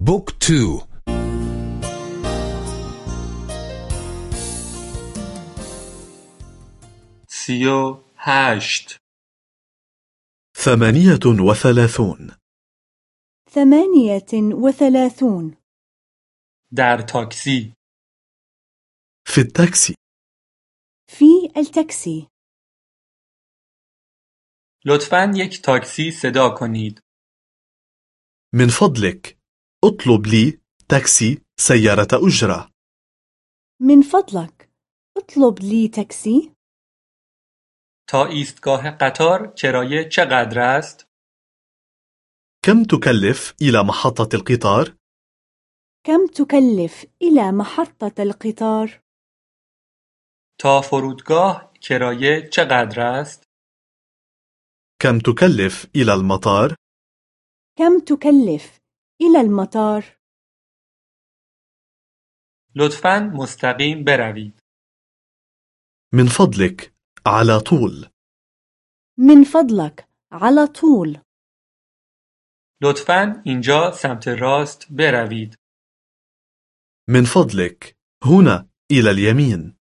book two. سی و هشت ثمانية وثلاثون. ثمانية وثلاثون. در تاکسی في التاكسي. في التاكسي. لطفا یک تاکسی صدا کنید. من فضلك. اطلب لي تاكسي سيارة أجرة من فضلك اطلب لي تاكسي تا ایستگاه قطار کرایه چقدر است؟ كم تكلف إلى محطة القطار؟ كم تكلف إلى محطة القطار؟ تا فرودگاه کرایه چقدر است؟ كم تكلف إلى المطار؟ كم تكلف إلى المطار؟ لطفا مستقیم بروید. من فضلك على طول من فضلك على طول لطفا اینجا سمت راست بروید. من فضلك هنا إلى اليمين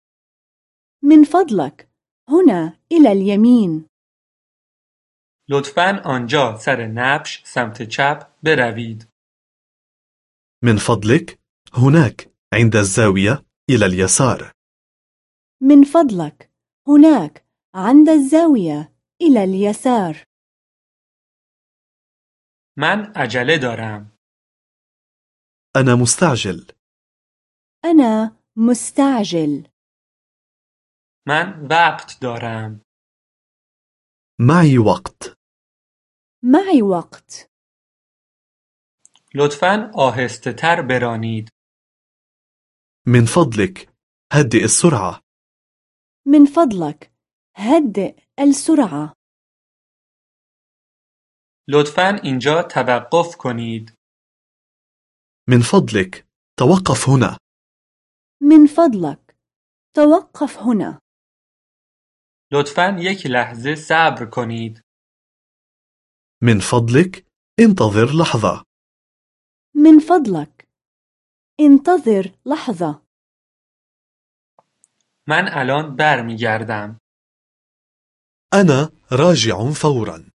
من فضلك هنا إلى اليمين لطفا آنجا سر نبش سمت چپ بروید. من فضلك هناك عند الزاوية إلى اليسار. من فضلك هناك عند الزاوية إلى اليسار. من عجله دارم. أنا مستعجل. أنا مستعجل. من وقت دارم. معي وقت. معي وقت. لطفا آهسته تر برانید. من فضلك هدئ السرعة من فضلك هدئ السرعة لطفا اینجا توقف کنید. من فضلك توقف هنا من فضلك توقف هنا لطفا یک لحظه صبر کنید. من فضلك انتظر لحظة من فضلك. انتظر لحظة. من الان برمیگردم. أنا راجع فورا.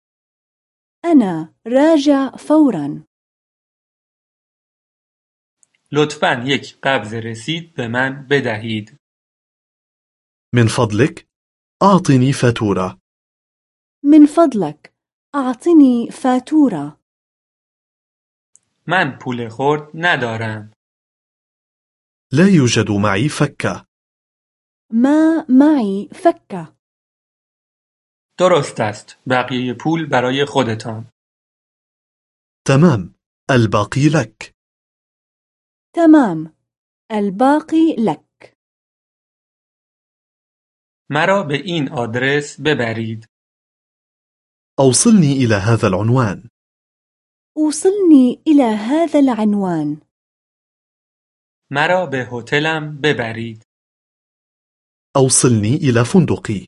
أنا راجع فورا. لطفا یک قبض رسید به من بدهید. من فضلك أعطني فاتورة. من فضلك أعطني فاتورة. من پول خورد ندارم. لا يوجد معي فكة ما معي فكة درست است. بقیه پول برای خودتان. تمام الباقي لك تمام الباقي لك مرا به این آدرس ببرید. أوصلني إلى هذا العنوان أوصلني إلى هذا العنوان. مرا به هتلم ببرید. أوصلني إلى فندقي.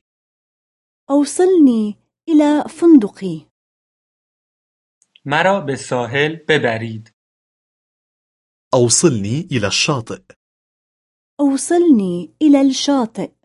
أوصلني إلى فندقي. مرا به ساحل ببرید. أوصلني إلى الشاطئ. أوصلني إلى الشاطئ.